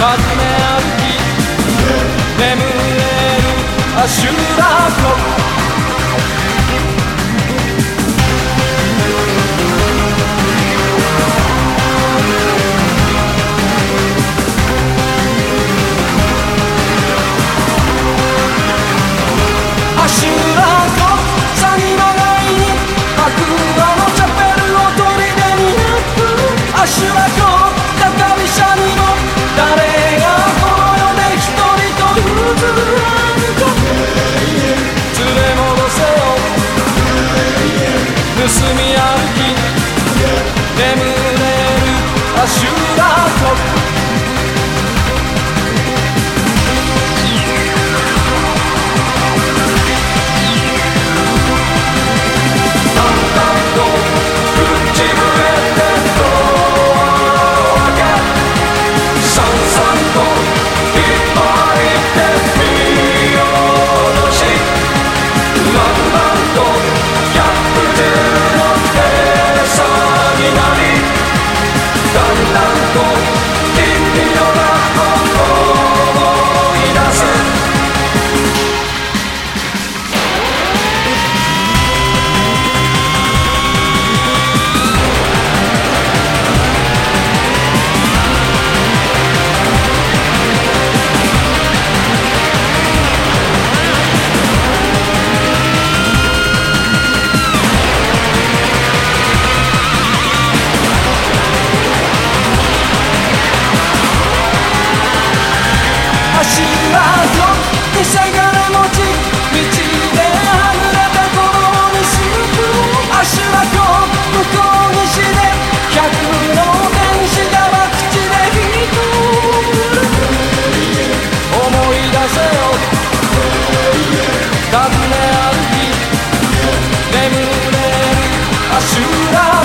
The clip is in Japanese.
始め歩き眠れる明日歩き眠れる足裏ュト。sura